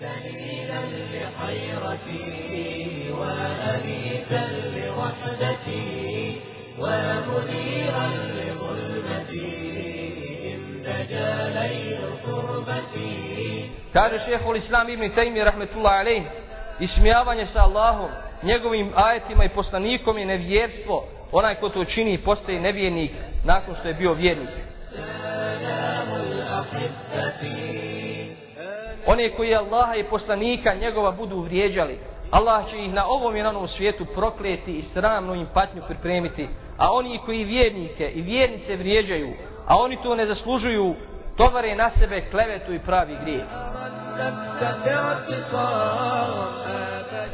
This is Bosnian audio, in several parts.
دليلا لحيرتي وأنيسا لوحدتي ومنيرا لظلمتي إن دجا ليل تربتي Kaže šehol Islam ibn Taymi rahmetullah alejh, ismijavanje sa Allahom, njegovim ajetima i poslanikom je nevjerstvo. Onaj ko to čini postaje nevjernik nakon što je bio vjernik. One koji Allaha i poslanika njegova budu vrijeđali, Allah će ih na ovom i na onom svijetu prokleti i sramnu im patnju pripremiti. A oni koji vjernike i vjernice vrijeđaju, a oni to ne zaslužuju, tovare na sebe klevetu i pravi grijeh.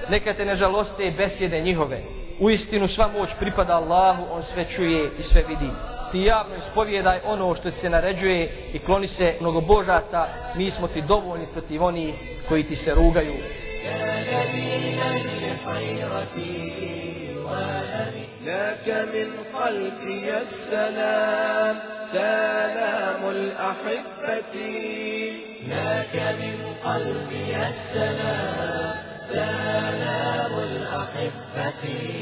Neka te ne žaloste besjede njihove. U istinu sva moć pripada Allahu, on sve čuje i sve vidi Ti javno ispovjedaj ono što ti se naređuje i kloni se mnogobožaca, mi smo ti dovoljni protiv onih koji ti se rugaju. لك من خلقي السلام سلام الأحبة لك من قلبي السلام سلام الأحبة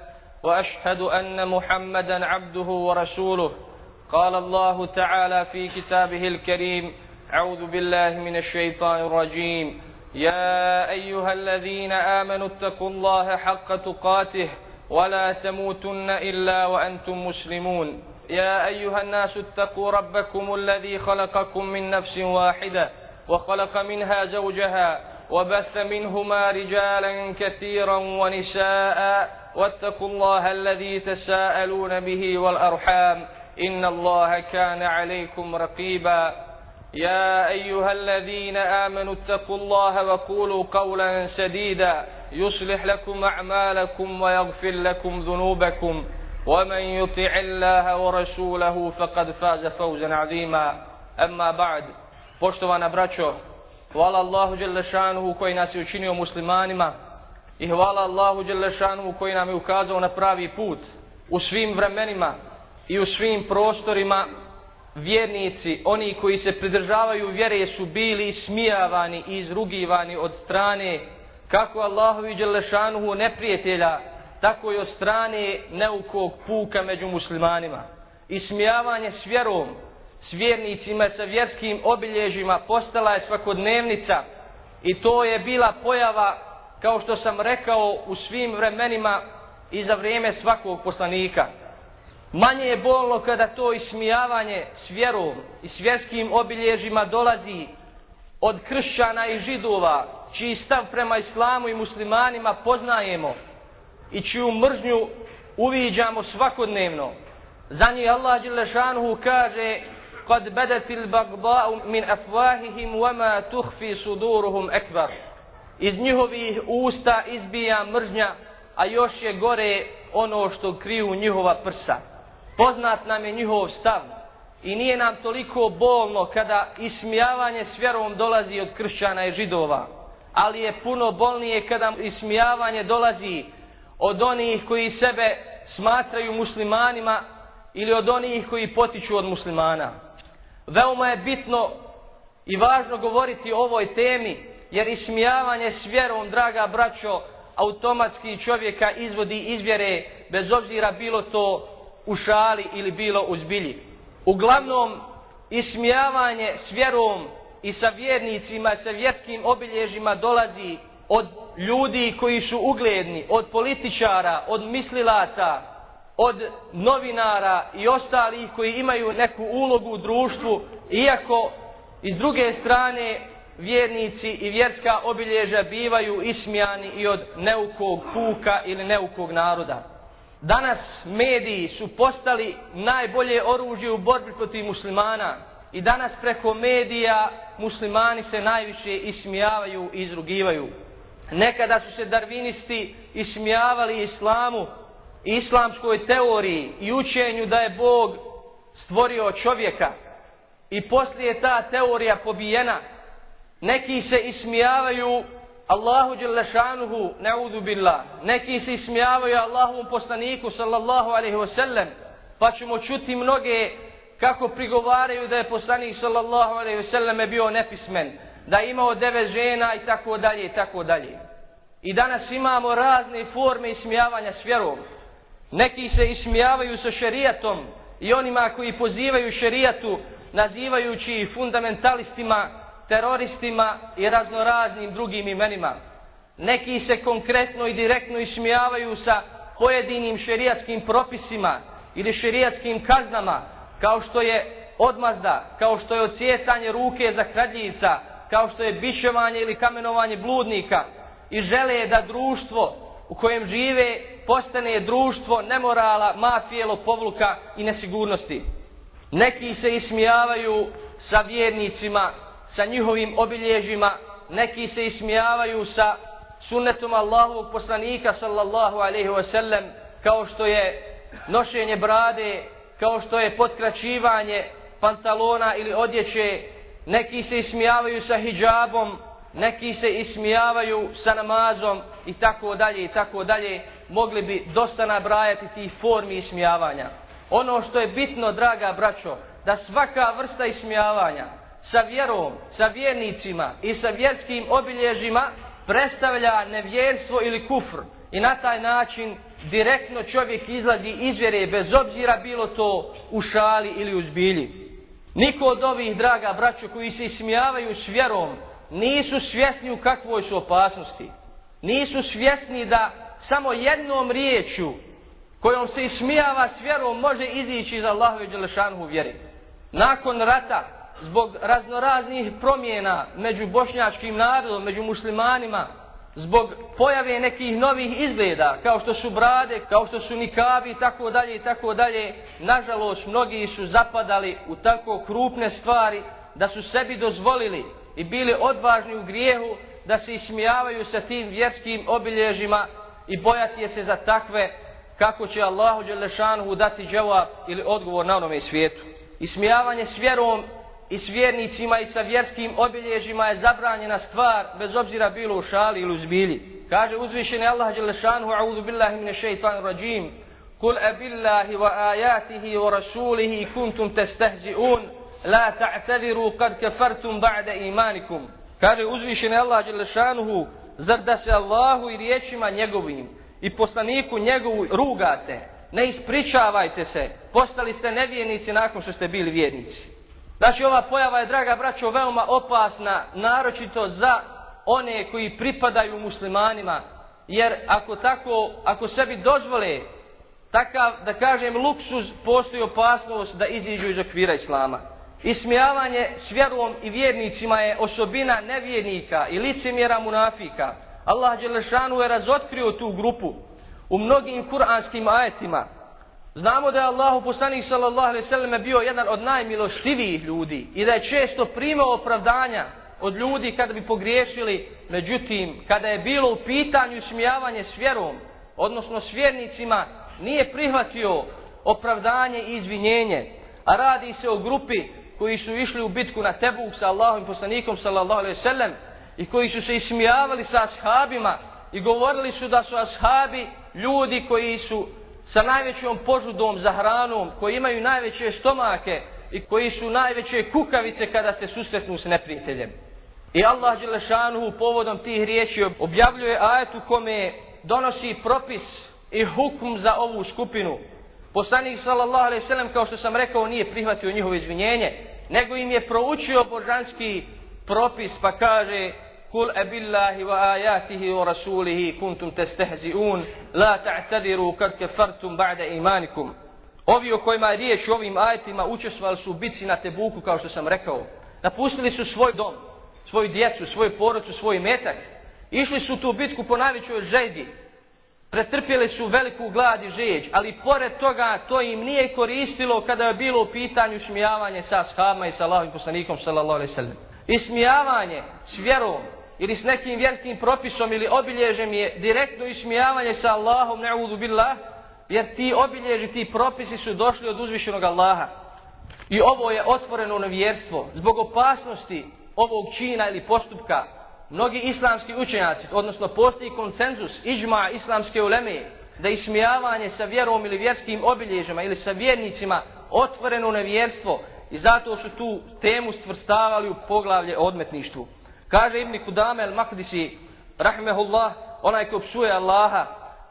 وأشهد أن محمدا عبده ورسوله. قال الله تعالى في كتابه الكريم أعوذ بالله من الشيطان الرجيم. يا أيها الذين آمنوا اتقوا الله حق تقاته ولا تموتن إلا وأنتم مسلمون. يا أيها الناس اتقوا ربكم الذي خلقكم من نفس واحدة وخلق منها زوجها وبث منهما رجالا كثيرا ونساء واتقوا الله الذي تساءلون به والأرحام إن الله كان عليكم رقيبا. يا أيها الذين آمنوا اتقوا الله وقولوا قولا سديدا يصلح لكم أعمالكم ويغفر لكم ذنوبكم. ومن يطع الله ورسوله فقد فاز فوزا عظيما. أما بعد poštovana braćo, hvala Allahu Đelešanuhu koji nas je učinio muslimanima. I hvala Allahu Đelešanu koji nam je ukazao na pravi put u svim vremenima i u svim prostorima vjernici, oni koji se pridržavaju vjere su bili smijavani i izrugivani od strane kako Allahu i Đelešanuhu neprijatelja, tako i od strane neukog puka među muslimanima. I smijavanje s vjerom, s vjernicima, sa vjerskim obilježima postala je svakodnevnica i to je bila pojava, kao što sam rekao, u svim vremenima i za vrijeme svakog poslanika. Manje je bolno kada to ismijavanje s vjerom i s vjerskim obilježima dolazi od kršćana i židova, čiji stav prema islamu i muslimanima poznajemo i čiju mržnju uviđamo svakodnevno. Za njih Allah Đelešanuhu kaže قد بدت البغضاء من أفواههم وما تخفي صدورهم أكبر iz njihovih usta izbija mržnja, a još je gore ono što kriju njihova prsa. Poznat nam je njihov stav i nije nam toliko bolno kada ismijavanje s vjerom dolazi od kršćana i židova, ali je puno bolnije kada ismijavanje dolazi od onih koji sebe smatraju muslimanima ili od onih koji potiču od muslimana. Veoma je bitno i važno govoriti o ovoj temi, jer ismijavanje s vjerom, draga braćo, automatski čovjeka izvodi izvjere, bez obzira bilo to u šali ili bilo u zbilji. Uglavnom, ismijavanje s vjerom i sa vjernicima, sa vjerskim obilježima dolazi od ljudi koji su ugledni, od političara, od mislilaca, od novinara i ostalih koji imaju neku ulogu u društvu, iako iz druge strane vjernici i vjerska obilježa bivaju ismijani i od neukog puka ili neukog naroda. Danas mediji su postali najbolje oružje u borbi protiv muslimana i danas preko medija muslimani se najviše ismijavaju i izrugivaju. Nekada su se darvinisti ismijavali islamu, islamskoj teoriji i učenju da je Bog stvorio čovjeka. I poslije ta teorija pobijena, neki se ismijavaju Allahu Đelešanuhu, neudu billah. Neki se ismijavaju Allahovom poslaniku, sallallahu alaihi wasallam, pa ćemo čuti mnoge kako prigovaraju da je poslanik, sallallahu alaihi wasallam, bio nepismen, da je imao devet žena i tako dalje i tako dalje. I danas imamo razne forme ismijavanja s vjerom. Neki se ismijavaju sa šerijatom i onima koji pozivaju šerijatu, nazivajući fundamentalistima, teroristima i raznoraznim drugim imenima. Neki se konkretno i direktno ismijavaju sa pojedinim šerijatskim propisima ili šerijatskim kaznama, kao što je odmazda, kao što je ocijecanje ruke za kradljica, kao što je bišovanje ili kamenovanje bludnika i žele da društvo u kojem žive postane društvo nemorala, mafije, lopovluka i nesigurnosti. Neki se ismijavaju sa vjernicima sa njihovim obilježjima, neki se ismijavaju sa sunnetom Allahovog poslanika sallallahu alaihi wasallam, kao što je nošenje brade, kao što je potkraćivanje pantalona ili odjeće, neki se ismijavaju sa hijabom, neki se ismijavaju sa namazom i tako dalje i tako dalje, mogli bi dosta nabrajati tih formi ismijavanja. Ono što je bitno, draga braćo, da svaka vrsta ismijavanja, sa vjerom, sa vjernicima i sa vjerskim obilježima predstavlja nevjerstvo ili kufr. I na taj način direktno čovjek izlazi iz vjere bez obzira bilo to u šali ili u zbilji. Niko od ovih draga braćo koji se ismijavaju s vjerom nisu svjesni u kakvoj su opasnosti. Nisu svjesni da samo jednom riječu kojom se ismijava s vjerom može izići iz Allahove Đelešanhu vjeri. Nakon rata zbog raznoraznih promjena među bošnjačkim narodom, među muslimanima, zbog pojave nekih novih izgleda, kao što su brade, kao što su nikabi i tako dalje i tako dalje, nažalost mnogi su zapadali u tako krupne stvari da su sebi dozvolili i bili odvažni u grijehu da se ismijavaju sa tim vjerskim obilježima i bojati je se za takve kako će Allahu Đelešanu dati džava ili odgovor na onome svijetu. Ismijavanje s vjerom i s vjernicima i sa vjerskim obilježima je zabranjena stvar, bez obzira bilo u šali ili u zbilji. Kaže uzvišeni Allah Đelešanhu, a'udhu billahi mine šeitan rajim, Kul e billahi wa ajatihi wa rasulihi kuntum testehzi'un, la ta'tadiru kad kefartum ba'da imanikum. Kaže uzvišeni Allah Đelešanuhu, zar da se Allahu i riječima njegovim i poslaniku njegovu rugate, ne ispričavajte se, postali ste nevjernici nakon što ste bili vjernici. Znači ova pojava je, draga braćo, veoma opasna, naročito za one koji pripadaju muslimanima. Jer ako tako, ako sebi dozvole takav, da kažem, luksuz, postoji opasnost da iziđu iz okvira islama. Ismijavanje s vjerom i vjernicima je osobina nevjernika i licemjera munafika. Allah Đelešanu je razotkrio tu grupu u mnogim kuranskim ajetima. Znamo da je Allahu poslanik sallallahu alejhi ve selleme bio jedan od najmilostivijih ljudi i da je često primao opravdanja od ljudi kada bi pogriješili, međutim, kada je bilo u pitanju smijavanje s vjerom, odnosno s vjernicima, nije prihvatio opravdanje i izvinjenje, a radi se o grupi koji su išli u bitku na Tebuk sa Allahom poslanikom sallallahu alejhi ve sellem i koji su se ismijavali sa ashabima i govorili su da su ashabi ljudi koji su sa najvećom požudom za hranom, koji imaju najveće stomake i koji su najveće kukavice kada se susretnu s neprijateljem. I Allah Đelešanuhu povodom tih riječi objavljuje ajetu kome donosi propis i hukm za ovu skupinu. Poslanik sallallahu alejhi ve sellem kao što sam rekao nije prihvatio njihovo izvinjenje, nego im je proučio božanski propis pa kaže قل أب الله وآياته ورسوله كنتم تستهزئون لا تعتذروا قد كفرتم بعد إيمانكم Ovi o kojima je riječ u ovim ajetima učestvali su u bitci na Tebuku, kao što sam rekao. Napustili su svoj dom, svoju djecu, svoju porodcu, svoj metak. Išli su tu bitku po najvećoj žedi. Pretrpjeli su veliku glad i žeđ, ali pored toga to im nije koristilo kada je bilo u pitanju smijavanje sa shabama i sa Allahim poslanikom sallallahu alaihi sallam. Ismijavanje s vjerom, ili s nekim vjerskim propisom ili obilježem je direktno ismijavanje sa Allahom, ne'udhu billah, jer ti obilježi, ti propisi su došli od uzvišenog Allaha. I ovo je otvoreno nevjerstvo. Zbog opasnosti ovog čina ili postupka, mnogi islamski učenjaci, odnosno postoji konsenzus iđma islamske uleme, da ismijavanje sa vjerom ili vjerskim obilježima ili sa vjernicima otvoreno nevjerstvo i zato su tu temu stvrstavali u poglavlje odmetništvu. Kaže Ibn Kudame al-Makdisi, rahmehullah, onaj ko psuje Allaha,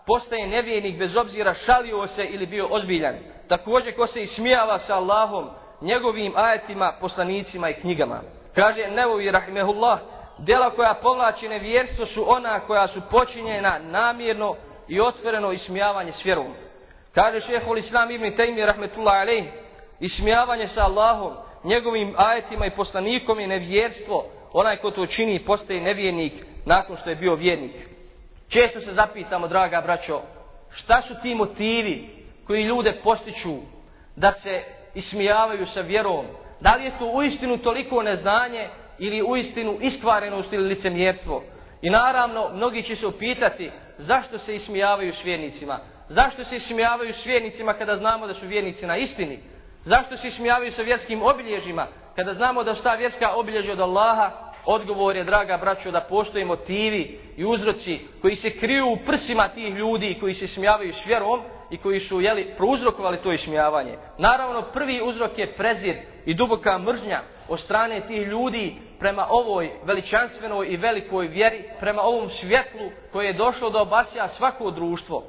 postaje nevijenik bez obzira šalio se ili bio ozbiljan. Također ko se ismijava sa Allahom, njegovim ajetima, poslanicima i knjigama. Kaže Nevovi, rahmehullah, dela koja povlači nevjerstvo su ona koja su počinjena namjerno i otvoreno ismijavanje s vjerom. Kaže šehol Islam ibn Taymi, rahmetullah alaih, ismijavanje sa Allahom, njegovim ajetima i poslanikom je nevjerstvo, onaj ko to čini postaje nevjernik nakon što je bio vjernik. Često se zapitamo, draga braćo, šta su ti motivi koji ljude postiču da se ismijavaju sa vjerom? Da li je to uistinu toliko neznanje ili uistinu iskvarenost ili licemjerstvo? I naravno, mnogi će se upitati zašto se ismijavaju s vjernicima? Zašto se ismijavaju s vjernicima kada znamo da su vjernici na istini? Zašto se ismijavaju sa vjerskim obilježjima? kada znamo da šta vjerska obilježja od Allaha? Odgovor je, draga braćo, da postoje motivi i uzroci koji se kriju u prsima tih ljudi koji se ismijavaju s vjerom i koji su jeli, prouzrokovali to ismijavanje. Naravno, prvi uzrok je prezir i duboka mržnja od strane tih ljudi prema ovoj veličanstvenoj i velikoj vjeri, prema ovom svjetlu koje je došlo da obasja svako društvo.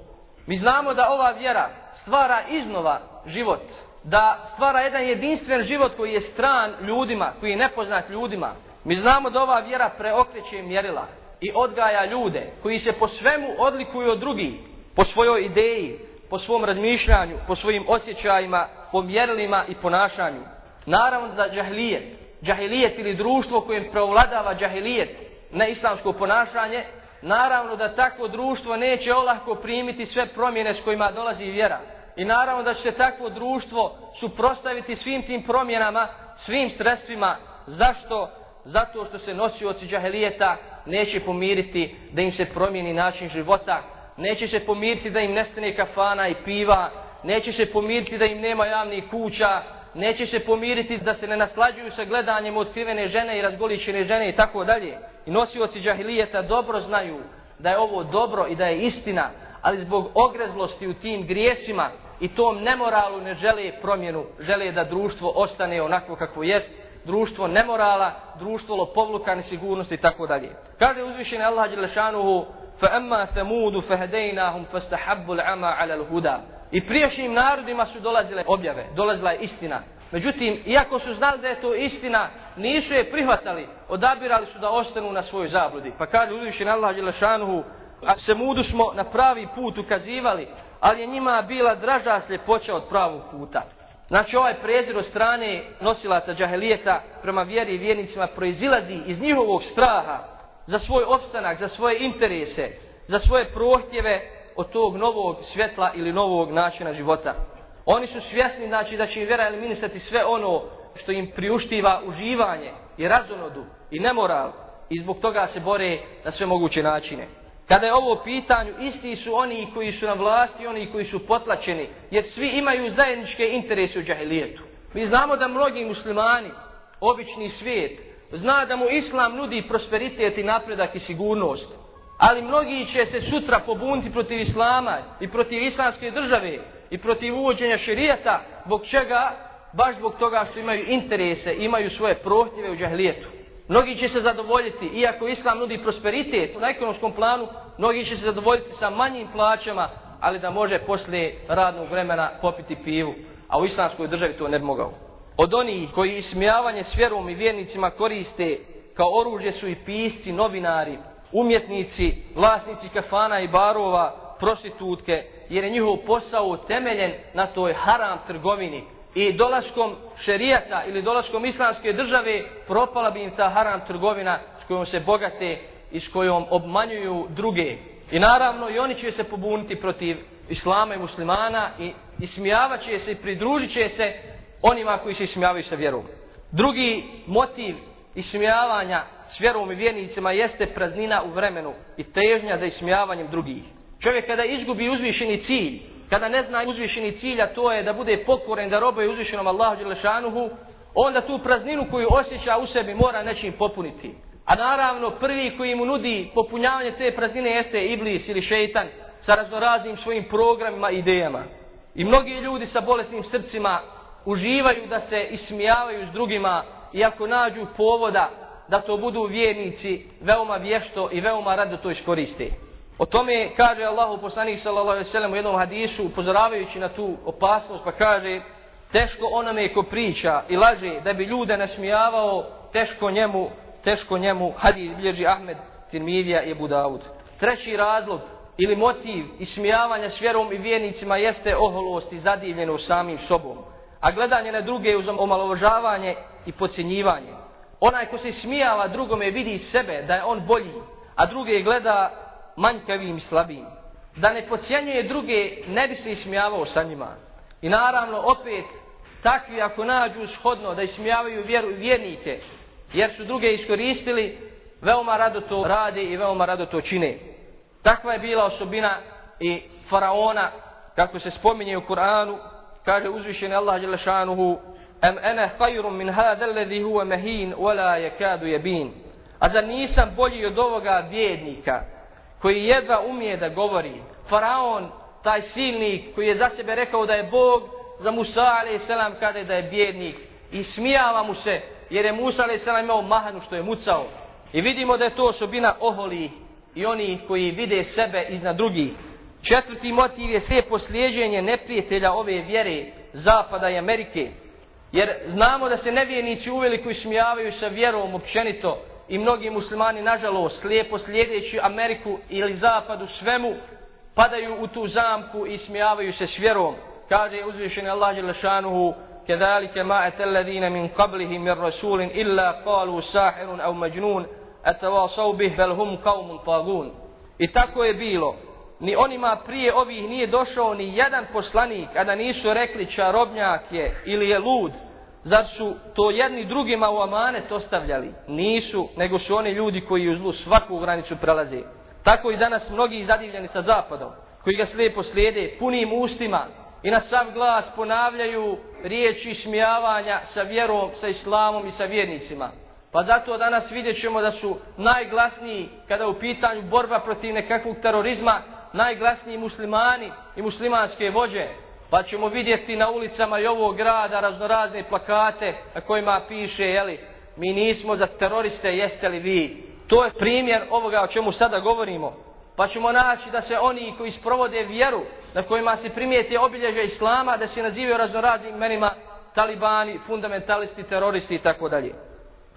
Mi znamo da ova vjera stvara iznova život, da stvara jedan jedinstven život koji je stran ljudima, koji je nepoznat ljudima. Mi znamo da ova vjera preokreće mjerila i odgaja ljude koji se po svemu odlikuju od drugih, po svojoj ideji, po svom razmišljanju, po svojim osjećajima, po mjerilima i ponašanju. Naravno za džahilijet, džahilijet ili društvo kojem preovladava džahilijet, na islamsko ponašanje, naravno da takvo društvo neće olahko primiti sve promjene s kojima dolazi vjera. I naravno da će se takvo društvo suprostaviti svim tim promjenama, svim sredstvima. Zašto? Zato što se nosioci džahelijeta neće pomiriti da im se promijeni način života, neće se pomiriti da im nestane kafana i piva, neće se pomiriti da im nema javnih kuća, neće se pomiriti da se ne naslađuju sa gledanjem otkrivene žene i razgoličene žene i tako dalje. I nosioci džahilijeta dobro znaju da je ovo dobro i da je istina, ali zbog ogrezlosti u tim grijesima i tom nemoralu ne žele promjenu, žele da društvo ostane onako kako jest, društvo nemorala, društvo lopovluka, nesigurnosti i tako dalje. Kaže uzvišeni Allah Đelešanuhu, فَأَمَّا ثَمُودُ فَهَدَيْنَاهُمْ فَاسْتَحَبُّ الْعَمَا عَلَى الْهُدَى I priješnjim narodima su dolazile objave, dolazila je istina. Međutim, iako su znali da je to istina, nisu je prihvatali, odabirali su da ostanu na svojoj zabludi. Pa kaže uzvišen Allah Đelešanuhu, a Semudu smo na pravi put ukazivali, ali je njima bila draža sljepoća od pravog puta. Znači ovaj prezir od strane nosilaca džahelijeta prema vjeri i vjernicima proizilazi iz njihovog straha za svoj opstanak, za svoje interese, za svoje prohtjeve od tog novog svjetla ili novog načina života. Oni su svjesni znači da će im vjera eliminisati sve ono što im priuštiva uživanje i razonodu i nemoral i zbog toga se bore na sve moguće načine. Kada je ovo pitanju, isti su oni koji su na vlasti, oni koji su potlačeni, jer svi imaju zajedničke interese u džahilijetu. Mi znamo da mnogi muslimani, obični svijet, zna da mu islam nudi prosperitet i napredak i sigurnost. Ali mnogi će se sutra pobuniti protiv islama i protiv islamske države i protiv uvođenja šerijata, zbog čega? Baš zbog toga što imaju interese, imaju svoje prohtjeve u džahilijetu. Mnogi će se zadovoljiti, iako islam nudi prosperitet na ekonomskom planu, mnogi će se zadovoljiti sa manjim plaćama, ali da može poslije radnog vremena popiti pivu, a u islamskoj državi to ne bi mogao. Od onih koji ismijavanje s vjerom i vjernicima koriste kao oružje su i pisci, novinari, umjetnici, vlasnici kafana i barova, prostitutke, jer je njihov posao temeljen na toj haram trgovini, i dolaskom šerijata ili dolaskom islamske države propala bi im ta haram trgovina s kojom se bogate i s kojom obmanjuju druge. I naravno i oni će se pobuniti protiv islama i muslimana i ismijavat će se i pridružit će se onima koji se ismijavaju sa vjerom. Drugi motiv ismijavanja s vjerom i vjernicima jeste praznina u vremenu i težnja za ismijavanjem drugih. Čovjek kada izgubi uzvišeni cilj, kada ne zna uzvišeni cilja, to je da bude pokoren, da robuje uzvišenom Allahu Đelešanuhu, onda tu prazninu koju osjeća u sebi mora nečim popuniti. A naravno, prvi koji mu nudi popunjavanje te praznine jeste Iblis ili šeitan sa raznoraznim svojim programima i idejama. I mnogi ljudi sa bolesnim srcima uživaju da se ismijavaju s drugima i ako nađu povoda da to budu vjernici veoma vješto i veoma rado to iskoriste. O tome kaže Allahu poslanik sallallahu alejhi ve sellem u jednom hadisu upozoravajući na tu opasnost pa kaže teško onome ko priča i laže da bi ljude nasmijavao teško njemu teško njemu hadis bilježi Ahmed Tirmidija i Budavud. Treći razlog ili motiv ismijavanja s vjerom i vjernicima jeste oholost i zadivljenost samim sobom. A gledanje na druge uz omalovažavanje i podcjenjivanje. Onaj ko se smijava drugome vidi sebe da je on bolji, a druge gleda manjkavim i slabim. Da ne pocijenjuje druge, ne bi se ismijavao sa njima. I naravno, opet, takvi ako nađu shodno da ismijavaju vjeru i vjernike, jer su druge iskoristili, veoma rado to rade i veoma rado to čine. Takva je bila osobina i faraona, kako se spominje u Kur'anu, kaže uzvišeni Allah Đelešanuhu, Am ana hajrum min hada alladhi huwa mahin wala yakadu yabin. A zar nisam bolji od ovoga bjednika koji jedva umije da govori? Faraon, taj silnik koji je za sebe rekao da je Bog, za Musa a.s. kada je da je bjednik i smijava mu se jer je Musa a.s. imao mahanu što je mucao. I vidimo da je to osobina oholi i oni koji vide sebe iznad drugih. Četvrti motiv je sve poslijeđenje neprijatelja ove vjere Zapada i Amerike. Jer znamo da se nevjernici uveliko ismijavaju sa vjerom općenito i mnogi muslimani, nažalost, slijepo slijedeći Ameriku ili Zapadu svemu, padaju u tu zamku i smijavaju se s vjerom. Kaže uzvišeni Allah Đelešanuhu, كذلك ما أتى الذين من قبلهم من رسول إلا قالوا ساحر أو مجنون أتواصوا به بل هم قوم طاغون I tako je bilo. Ni onima prije ovih nije došao ni jedan poslanik, a da nisu rekli čarobnjak je ili je lud. Zar su to jedni drugima u amanet ostavljali? Nisu, nego su oni ljudi koji u zlu svaku granicu prelaze. Tako i danas mnogi zadivljeni sa zapadom, koji ga slijepo slijede, punim ustima, i na sav glas ponavljaju riječi smijavanja sa vjerom, sa islamom i sa vjernicima. Pa zato danas vidjet ćemo da su najglasniji kada u pitanju borba protiv nekakvog terorizma, najglasniji muslimani i muslimanske vođe. Pa ćemo vidjeti na ulicama i ovog grada raznorazne plakate na kojima piše, jeli, mi nismo za teroriste, jeste li vi? To je primjer ovoga o čemu sada govorimo. Pa ćemo naći da se oni koji sprovode vjeru, na kojima se primijete obilježe islama, da se nazivaju raznoraznim imenima talibani, fundamentalisti, teroristi i tako dalje.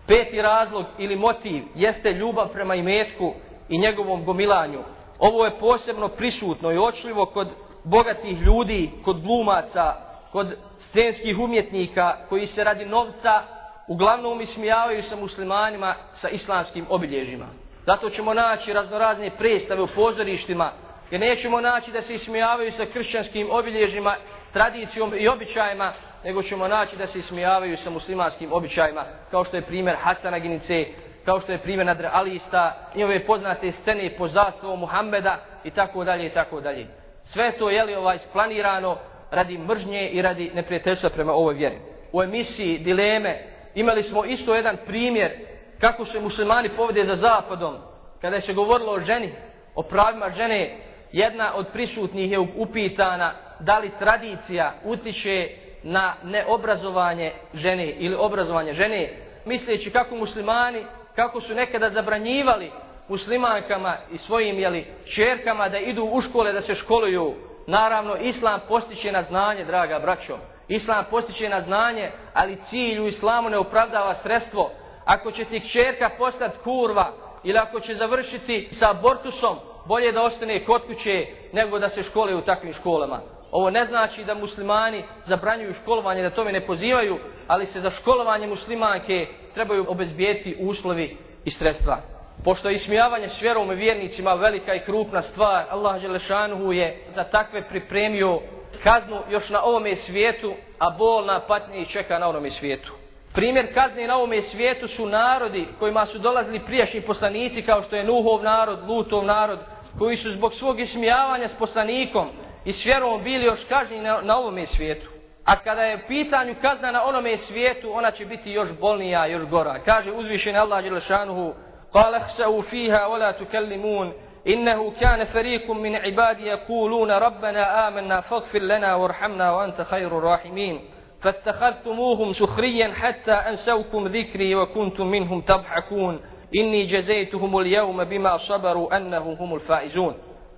Peti razlog ili motiv jeste ljubav prema imetku i njegovom gomilanju. Ovo je posebno prisutno i očljivo kod bogatih ljudi, kod glumaca, kod scenskih umjetnika koji se radi novca uglavnom ismijavaju sa muslimanima sa islamskim obilježima. Zato ćemo naći raznorazne predstave u pozorištima, jer nećemo naći da se ismijavaju sa kršćanskim obilježima, tradicijom i običajima, nego ćemo naći da se ismijavaju sa muslimanskim običajima, kao što je primjer Hasana Ginice, kao što je primjer Nadra Alista, ove poznate scene po zastavu Muhammeda i tako dalje i tako dalje. Sve to je li ovaj splanirano radi mržnje i radi neprijateljstva prema ovoj vjeri. U emisiji Dileme imali smo isto jedan primjer kako se muslimani povede za zapadom, kada se govorilo o ženi, o pravima žene, jedna od prisutnih je upitana da li tradicija utiče na neobrazovanje žene ili obrazovanje žene, misleći kako muslimani, kako su nekada zabranjivali muslimankama i svojim jeli, čerkama da idu u škole da se školuju. Naravno, islam postiče na znanje, draga braćo. Islam postiče na znanje, ali cilj u islamu ne opravdava sredstvo. Ako će ti čerka postati kurva ili ako će završiti sa abortusom, bolje da ostane kod kuće nego da se škole u takvim školama. Ovo ne znači da muslimani zabranjuju školovanje, da tome ne pozivaju, ali se za školovanje muslimanke trebaju obezbijeti uslovi i sredstva. Pošto je ismijavanje s vjerom i vjernicima velika i krupna stvar, Allah Želešanuhu je za takve pripremio kaznu još na ovome svijetu, a bolna patnja i čeka na onome svijetu. Primjer kazne na ovome svijetu su narodi kojima su dolazili prijašnji poslanici kao što je Nuhov narod, Lutov narod, koji su zbog svog ismijavanja s poslanikom i s vjerom bili još kažnjeni na, na ovome svijetu. A kada je u pitanju kazna na onome svijetu, ona će biti još bolnija, još gora. Kaže uzvišeni Allah Đelešanuhu, قال اخسأوا فيها ولا تكلمون إنه كان فريق من عبادي يقولون ربنا آمنا فاغفر لنا وارحمنا وأنت خير الراحمين فاتخذتموهم سخريا حتى أنسوكم ذكري وكنتم منهم تضحكون إني جزيتهم اليوم بما صبروا أنهم هم الفائزون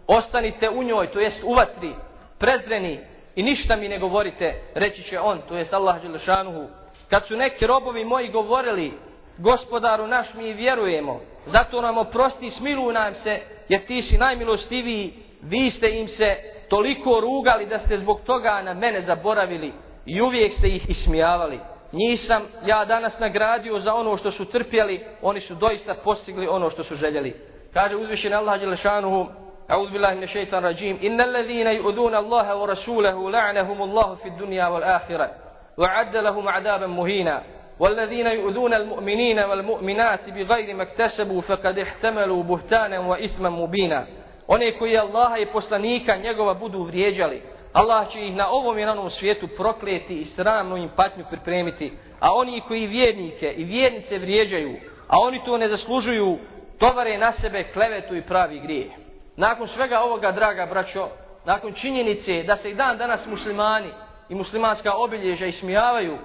Ostanite u njoj, to jest u vatri, prezreni i ništa mi ne govorite, reći će on, to jest Allah Đelešanuhu. Kad su neki robovi moji govorili, gospodaru naš mi vjerujemo, zato nam oprosti, smiluj nam se, jer ti si najmilostiviji, vi ste im se toliko rugali da ste zbog toga na mene zaboravili i uvijek ste ih ismijavali. Nisam ja danas nagradio za ono što su trpjeli, oni su doista postigli ono što su željeli. Kaže uzvišen Allah Đelešanuhu, أعوذ بالله من الشيطان الرجيم إن الذين يؤذون الله ورسوله لعنهم الله في الدنيا والآخرة وعد لهم عذابا مهينا والذين يؤذون المؤمنين والمؤمنات بغير ما اكتسبوا فقد احتملوا بهتانا وإثما مبينا One koji Allaha i poslanika njegova budu vrijeđali, Allah će ih na ovom i na onom svijetu prokleti i sramnu im patnju pripremiti. A oni koji vjernike i vjernice vrijeđaju, a oni to ne zaslužuju, tovare na sebe klevetu i pravi grije. Nakon svega ovoga, draga braćo, nakon činjenice da se i dan danas muslimani i muslimanska obilježa ismijavaju,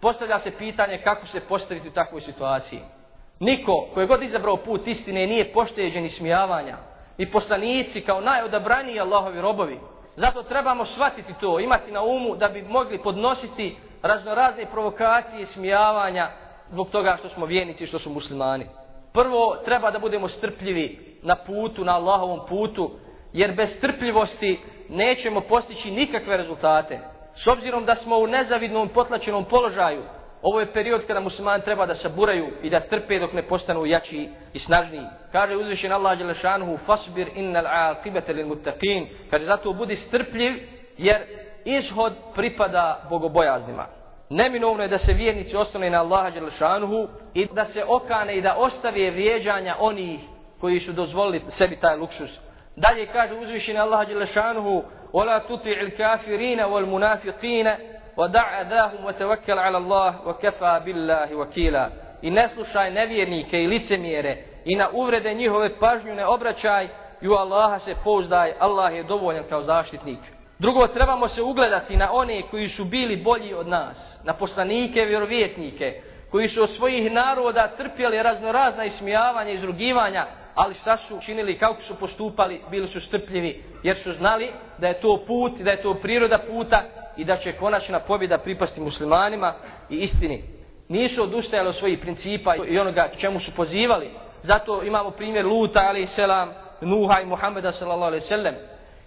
postavlja se pitanje kako se postaviti u takvoj situaciji. Niko koji je god izabrao put istine nije pošteđen ismijavanja. I poslanici kao najodabraniji Allahovi robovi. Zato trebamo shvatiti to, imati na umu da bi mogli podnositi raznorazne provokacije i smijavanja zbog toga što smo vjenici i što su muslimani. Prvo, treba da budemo strpljivi na putu, na Allahovom putu, jer bez strpljivosti nećemo postići nikakve rezultate. S obzirom da smo u nezavidnom potlačenom položaju, ovo je period kada muslimani treba da saburaju i da trpe dok ne postanu jači i snažniji. Kaže uzvišen Allah Đelešanuhu, fasbir innal aqibete lil muttaqin, kaže zato budi strpljiv, jer ishod pripada bogobojaznima. Neminovno je da se vjernici ostane na Allaha Đelešanuhu i da se okane i da ostave vrijeđanja onih koji su dozvolili sebi taj luksus. Dalje kaže uzvišeni Allah Đelešanuhu وَلَا تُطِعِ الْكَافِرِينَ وَالْمُنَافِقِينَ وَدَعَ ذَاهُمْ وَتَوَكَّلْ عَلَى اللَّهِ وَكَفَى بِاللَّهِ وَكِيلًا I ne slušaj nevjernike i licemjere i na uvrede njihove pažnju ne obraćaj i u Allaha se pouzdaj, Allah je dovoljan kao zaštitnik. Drugo, trebamo se ugledati na one koji su bili bolji od nas, na poslanike, vjerovjetnike, koji su od svojih naroda trpjeli raznorazna ismijavanja i izrugivanja, ali šta su činili, kako su postupali, bili su strpljivi, jer su znali da je to put, da je to priroda puta i da će konačna pobjeda pripasti muslimanima i istini. Nisu odustajali od svojih principa i onoga čemu su pozivali. Zato imamo primjer Luta, ali selam, Nuha i Muhammeda, sallallahu alaihi sallam.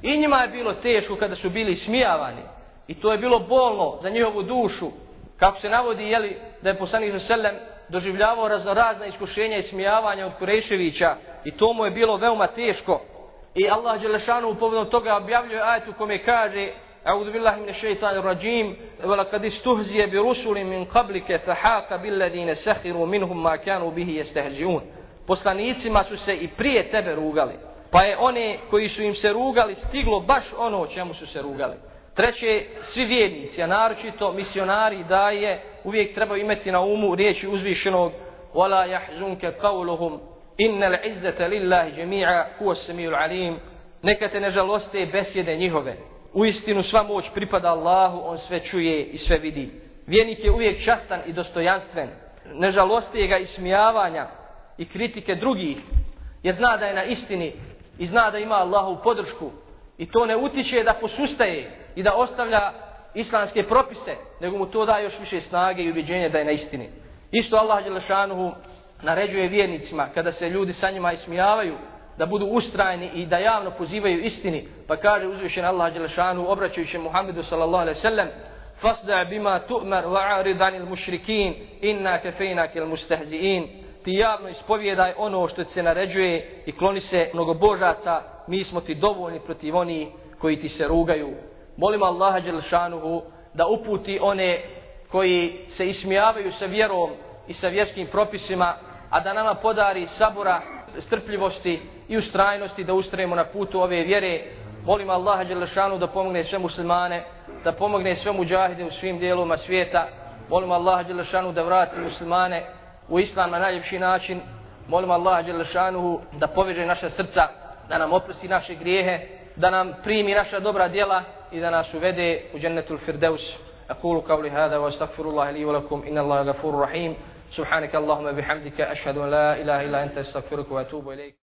I njima je bilo teško kada su bili smijavani. I to je bilo bolno za njihovu dušu. Kako se navodi, jeli, da je poslanik sallam doživljavao raznorazna iskušenja i smijavanja od Kureševića i to mu je bilo veoma teško. I Allah Đelešanu u povodom toga objavljuje ajet u kome kaže أعوذ بالله من الشيطان الرجيم ولقد استهزي برسل من قبلك فحاق بالذين سخروا منهم ما كانوا به يستهزئون poslanicima su se i prije tebe rugali pa je one koji su im se rugali stiglo baš ono čemu su se rugali treće svi vjernici a naročito misionari daje uvijek trebaju imati na umu riječi uzvišenog wala yahzunka قَوْلُهُمْ innal izzata lillahi jami'a huwa as-sami'ul 'alim. Neka te ne žaloste besjede njihove. U istinu sva moć pripada Allahu on sve čuje i sve vidi. Vjernik je uvijek častan i dostojanstven. Ne žalosti ga ismijavanja i kritike drugih jer zna da je na istini i zna da ima Allahu podršku i to ne utiče da posustaje i da ostavlja islamske propise, nego mu to daje još više snage i ubjeđenja da je na istini. Isto Allah Đelešanuhu naređuje vjernicima kada se ljudi sa njima ismijavaju da budu ustrajni i da javno pozivaju istini, pa kaže uzvišen Allah Đelešanuhu obraćajući Muhammedu sallallahu alaihi sallam fasda bima tu'mar wa'arid anil mušrikin inna kefejna kel mustahzi'in ti javno ispovjedaj ono što se naređuje i kloni se mnogobožaca mi smo ti dovoljni protiv oni koji ti se rugaju molim Allaha Đelšanuhu da uputi one koji se ismijavaju sa vjerom i sa vjerskim propisima, a da nama podari sabora, strpljivosti i ustrajnosti da ustrajemo na putu ove vjere. Molim Allaha Đelešanu da pomogne sve muslimane, da pomogne sve muđahide u svim dijelovima svijeta. Molim Allaha Đelešanu da vrati muslimane u islam na najljepši način. Molim Allaha Đelešanu da poveže naša srca, da nam oprosti naše grijehe, da nam primi naša dobra djela i da nas uvede u džennetul firdeus. أقول قولي هذا وأستغفر الله لي ولكم إن الله غفور رحيم سبحانك اللهم بحمدك أشهد أن لا إله إلا أنت أستغفرك وأتوب إليك